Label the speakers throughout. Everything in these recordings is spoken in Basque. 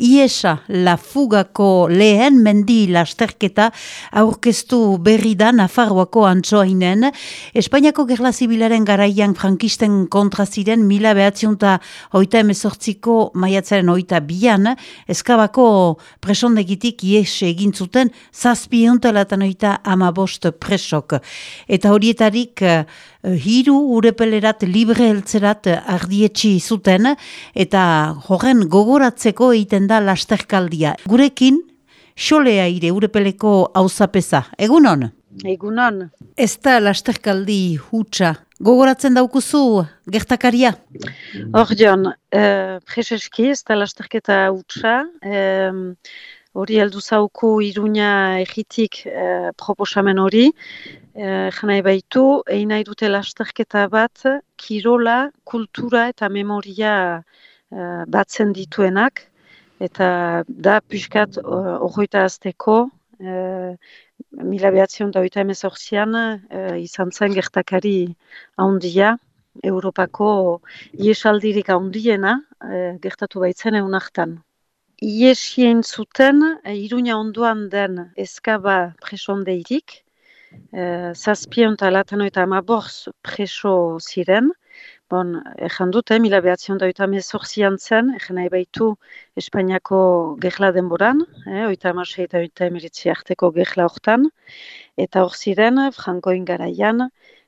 Speaker 1: Iesa la fugako lehen mendi lasterketa aurkeztu berri da Nafarroako antsoainen. Espainiako gerla zibilaren garaian frankisten kontra ziren mila behatziunta oita emezortziko maiatzaren oita bian, eskabako presondegitik ies egin zuten zazpiontalatan oita amabost presok. Eta horietarik hiru urepelerat libre heltzerat ardietxi zuten eta horren gogoratzeko egiten da lasterkaldia. Gurekin, xolea ire urepeleko hauzapeza. Egunon?
Speaker 2: Egunon.
Speaker 1: Ez da lasterkaldi hutsa. Gogoratzen daukuzu gertakaria?
Speaker 2: Hor joan, eh, preseski ez da lasterketa hutsa. Hori heldu zauku iruña egitik eh, proposamen hori. Eh, janai baitu, egin nahi dute lasterketa bat, kirola, kultura eta memoria eh, batzen dituenak, eta da pixkat horreita azteko, eh, mila behatzion da oita emezortzian, eh, izan zen gertakari haundia, Europako iesaldirik haundiena eh, gertatu baitzen egun hartan. Iesien zuten, eh, iruña onduan den eskaba presondeirik, Eh, zazpion eta latano eta amaborz preso ziren. Bon, ezan dute, mila behatzion da oita mezorzian zen, ezan nahi baitu Espainiako gerla denboran, eh, oita amasei eta oita emiritzi arteko gerla hortan. Eta hor ziren, frankoin garaian,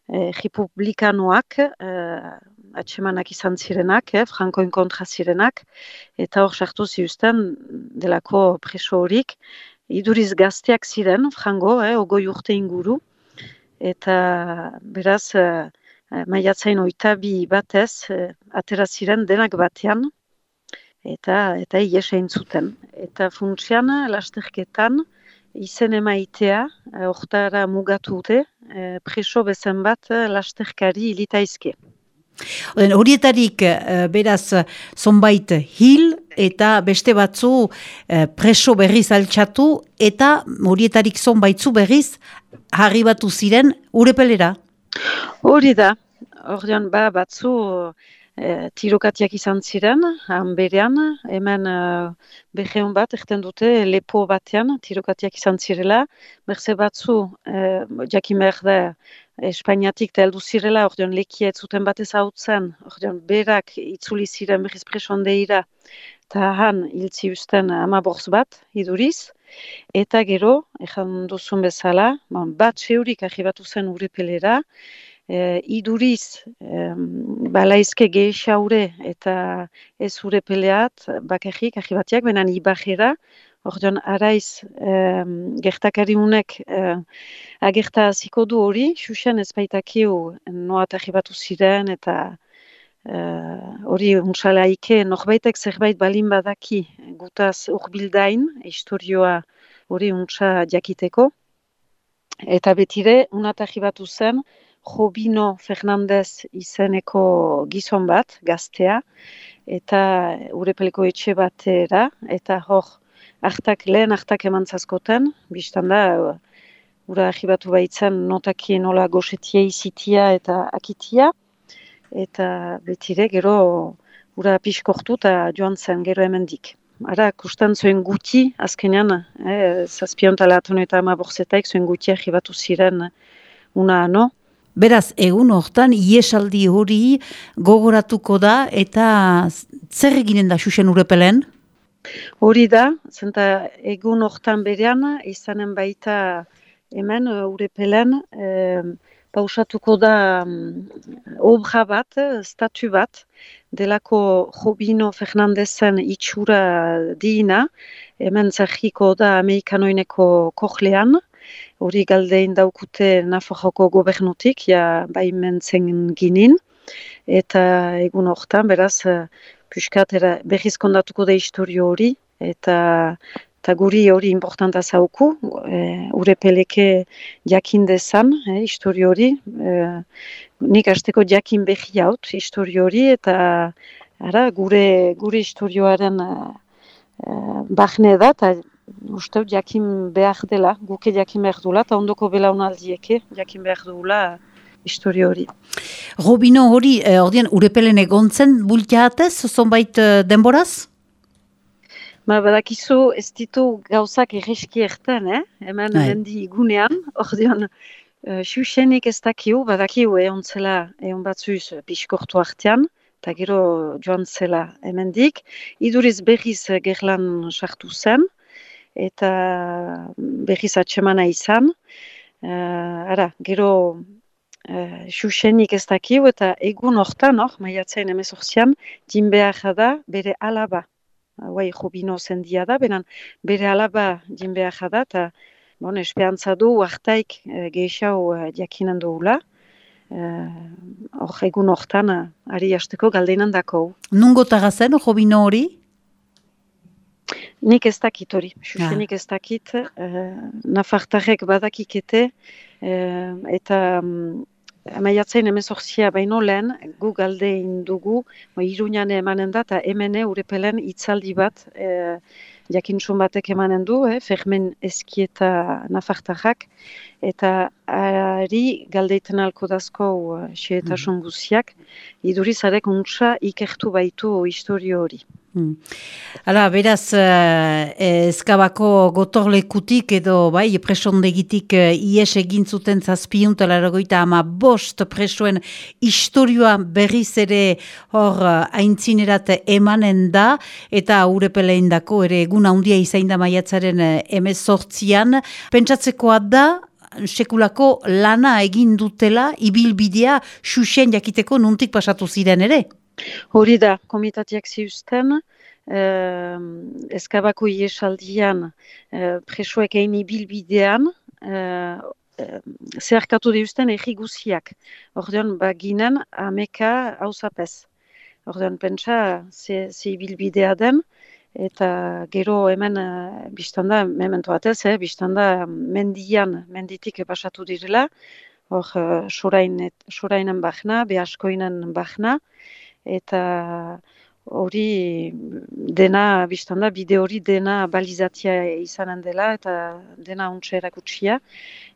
Speaker 2: eh, republikanoak, eh, atsemanak izan zirenak, eh, frankoin kontra zirenak, eta hor sartu ziusten delako preso horik, iduriz gazteak ziren, frango, eh, ogoi urte inguru, eta beraz, eh, eh maiatzain oita bi batez, eh, atera ziren denak batean, eta eta iesein zuten. Eta funtsian, lasterketan, izen emaitea, eh, ortara mugatu dute, eh, preso bezen bat lasterkari ilitaizke.
Speaker 1: Horietarik uh, beraz zonbait hil eta beste batzu uh, preso berriz altxatu eta horietarik zonbaitzu berriz harri batu ziren urepelera.
Speaker 2: Hori da, hori ba, batzu e, tirokatiak izan ziren, han berean, hemen e, beheun bat, erten dute, lepo batean, tirokatiak izan zirela, berze batzu, e, jakin behar da, Espainiatik heldu zirela, ordeon lekia ez zuten batez hau zen, ordeon berak itzuli ziren behiz presondeira, eta han hiltzi usten ama borz bat, iduriz, eta gero, ezan duzun bezala, bat seurik ahibatu zen urepelera, e, iduriz e, balaizke gehiaure eta ez urepeleat bakarrik ahibatiak, benan ibajera, Ordean, araiz, eh, gertakari unek eh, agerta ziko du hori, xuxen ez baitakio noa tajibatu ziren eta eh, hori uh, unsala ike norbaitek zerbait balin badaki gutaz urbildain, historioa hori untsa jakiteko. Eta betire, unat tajibatu zen, Jobino Fernandez izeneko gizon bat, gaztea, eta urepeleko etxe batera, eta hor, hartak lehen hartak eman zazkoten, biztan da, ura ahibatu baitzen notaki nola gosetia izitia eta akitia, eta betire gero ura piskortu eta joan zen gero hemendik. Ara, kustan zuen guti, azkenean, eh, zazpion talatun eta ama borzetaik zuen guti ahibatu ziren una ano.
Speaker 1: Beraz, egun hortan, iesaldi hori gogoratuko da eta zer eginen da xuxen urepelen?
Speaker 2: Hori da, zenta egun hortan berean, izanen baita hemen uh, urepelen, e, pausatuko da um, obra bat, statu bat, delako Jobino Fernandezen itxura diina, hemen zahiko da Amerikanoineko kohlean, hori galdein daukute Nafarroko gobernutik, ja baimentzen ginin, eta egun hortan, beraz, Puskat, era, kondatuko da historio hori, eta, eta guri hori importanta zauku, e, ure peleke jakin dezan, e, historio hori, e, nik hasteko jakin behi haut, historio hori, eta ara, gure, gure historioaren e, bahne da, eta uste jakin behar dela, guke jakin behar dula, eta ondoko belaunaldieke jakin behar dula, historio hori.
Speaker 1: Robino hori, eh, ordean, urepelen egontzen bultiatez, zonbait eh, denboraz?
Speaker 2: Ba, badakizu ez ditu gauzak erreski erten, eh? hemen
Speaker 1: Bai.
Speaker 2: hendi igunean, ordeon, uh, xuxenik ez dakiu, badakiu egon zela, egon batzuz pixkortu artean, eta gero joan zela hemendik. Iduriz berriz gerlan sartu zen, eta berriz atxemana izan. Uh, ara, gero uh, xuxenik ez dakiu, eta egun hortan, hor, maiatzain emezortzian, jinbeak da bere alaba guai jubino zendia da, benan bere alaba jinbea jada, eta bon, espeantza du, hartaik e, gehiago e, jakinen duela. Hor e, egun hortan, ari hasteko galdeinan dako.
Speaker 1: Nungo tagazen, jobino hori?
Speaker 2: Nik ez dakit hori, xuxenik ah. ez dakit, e, nafartarek badakikete, e, eta Maiatzein emezortzia baino lehen, gu galde indugu, iruñan emanen da, eta emene urepelen itzaldi bat, e, jakintsun batek emanen du, eh, fermen eskieta nafartajak, eta ari galdeiten alko dazko uh, xeetasun mm. guziak, idurizarek untsa ikertu baitu historio hori. Hmm.
Speaker 1: Beraz, uh, ezkabako gotorlekutik edo bai, presondegitik uh, ies egin zuten zazpiuntela eragoita ama bost presoen historioa berriz ere hor uh, aintzinerat emanen da eta urepelein dako ere egun handia izain da maiatzaren uh, emez sortzian. Pentsatzekoa da, sekulako lana egin dutela, ibilbidea, xuxen jakiteko nuntik pasatu ziren ere?
Speaker 2: Hori da, komitatiak ziusten, eh, eskabako iesaldian eh, presoek egin ibilbidean, eh, eh, zerkatu diusten egi guziak. Ordean, baginen ameka hausapez. Ordean, pentsa, ze, ze ibilbidea den, eta gero hemen uh, biztanda, mementu batez, eh, biztanda mendian, menditik pasatu direla, hor uh, sorainen bahna, behaskoinen bahna, eta hori dena, biztanda, bide hori dena balizatia izanen dela eta dena untxe erakutsia.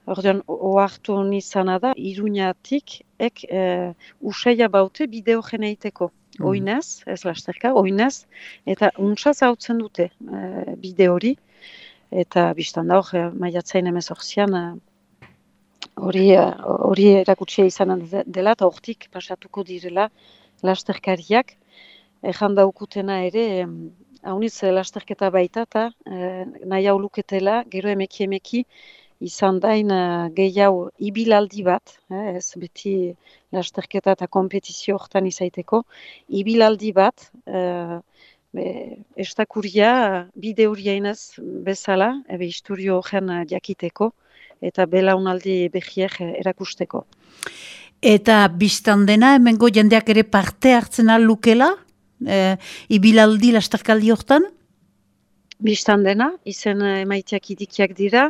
Speaker 2: Ordean, oartu izana da, iruñatik, ek e, usaila baute bideo jeneiteko. Mm. Oinez, ez lasterka, oinez, eta untsa zautzen dute e, bide hori. Eta biztanda hor, e, maiatzain emez orzian, e, hori, e, hori erakutsia izanen dela, eta hortik pasatuko direla, lasterkariak, ezan daukutena ere, haunitz lasterketa baita, eta e, nahi hau luketela, gero emeki emeki, izan dain uh, gehiago ibilaldi bat, eh, ez beti lasterketa eta kompetizio hortan izaiteko, ibilaldi bat, uh, be, estakuria bide horiainez bezala, ebe historio jakiteko, eta belaunaldi behiek erakusteko.
Speaker 1: Eta biztan dena, hemengo jendeak ere parte hartzen lukela, e, ibilaldi lastarkaldi hortan?
Speaker 2: Biztan dena, izen emaiteak idikiak dira,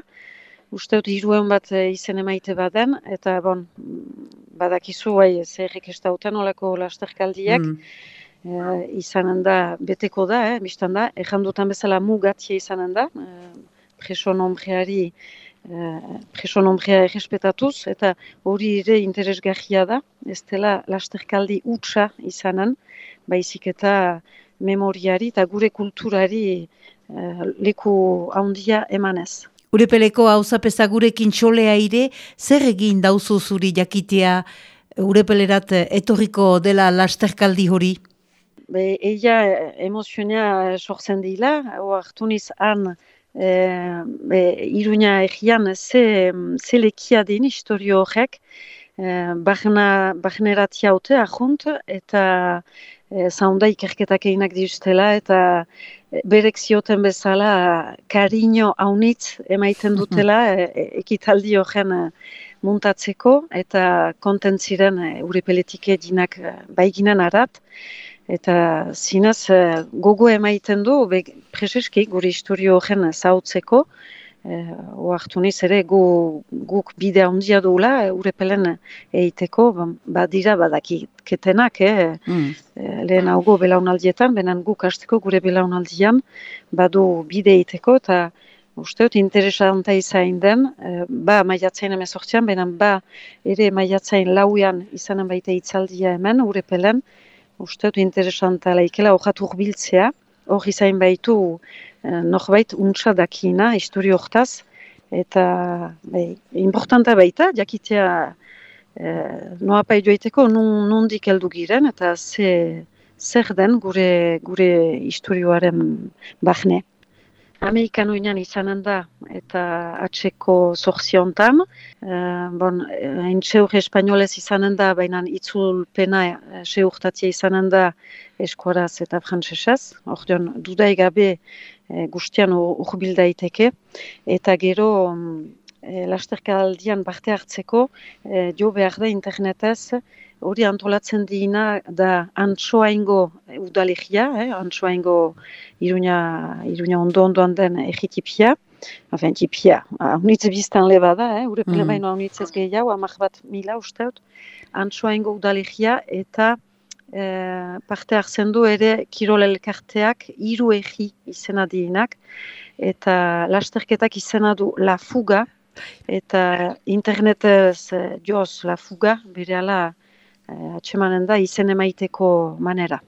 Speaker 2: uste dut iruen bat e, izen emaite baden, eta bon, badakizu bai zerrik ez dauten olako lastarkaldiak, mm. e, izanen da, beteko da, eh, biztan da, dutan bezala mugatzia izanen da, e, preso nombreari, Eh, preso nombrea errespetatuz, eta hori ere interesgarria da, ez dela lasterkaldi utxa izanen, baizik eta memoriari eta gure kulturari uh, leku handia emanez.
Speaker 1: Urepeleko hau zapesa gurekin txolea ire, zer egin dauzu zuri jakitea urepelerat etorriko dela lasterkaldi hori?
Speaker 2: Be, eia emozionea sortzen dila, hartu niz han e, iruña egian ze, ze lekia den historio horrek, e, bahneratia haute ahunt, eta e, zaunda ikerketak eginak diustela, eta berek zioten bezala kariño haunitz emaiten dutela e, ekitaldi horren muntatzeko, eta kontentziren e, urepeletik edinak baiginen arat, Eta zinaz uh, gogo emaiten du, be, preseski gure historio horren zautzeko, uh, oartu niz ere gu, guk bide handia duela, uh, urepelen egiteko, ba, badira badakiketenak, eh? Mm. Lehen haugo belaunaldietan, benen guk hasteko gure belaunaldian, badu bide egiteko, eta uste dut interesanta izain den, ba maiatzain emezortzian, benen ba ere maiatzain lauian izanen baita itzaldia hemen, urepelen, uste dut interesanta laikela hojatu urbiltzea, hori zain baitu uh, norbait untsa dakina, histori hortaz, eta bai, importanta baita, jakitea uh, noa paidu eiteko nundik heldu giren, eta ze, zer den gure, gure historioaren bahne. Amerikan oinan izanen da, eta atxeko zorziontan. Uh, bon, hain seur espainolez izanen da, baina itzulpena uh, seurtatzea izanen da eskuaraz eta frantzesez. Ordean, dudai gabe uh, guztian urbil daiteke. Eta gero, um, lasterka aldian parte hartzeko, uh, jo behar da internetez, hori antolatzen dina da antsoaingo udalegia, eh, antsoaingo iruña, iruña ondo ondoan den egitipia, hafen tipia, unitz biztan leba da, eh, ure baino mm. unitz ez gehiago, amak bat mila usteut, antsoaingo udalegia eta eh, parte hartzen du ere kirol elkarteak iru egi izena dinak, eta lasterketak izena du La Fuga, eta internetez eh, joz La Fuga, bere ala, eh, atxemanen da izen emaiteko manera.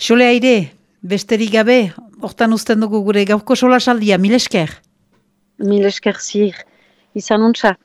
Speaker 1: Xole aire, besterik gabe, hortan uzten dugu gure gaurko sola saldia, mil esker?
Speaker 2: Mil esker zir, izan untsa.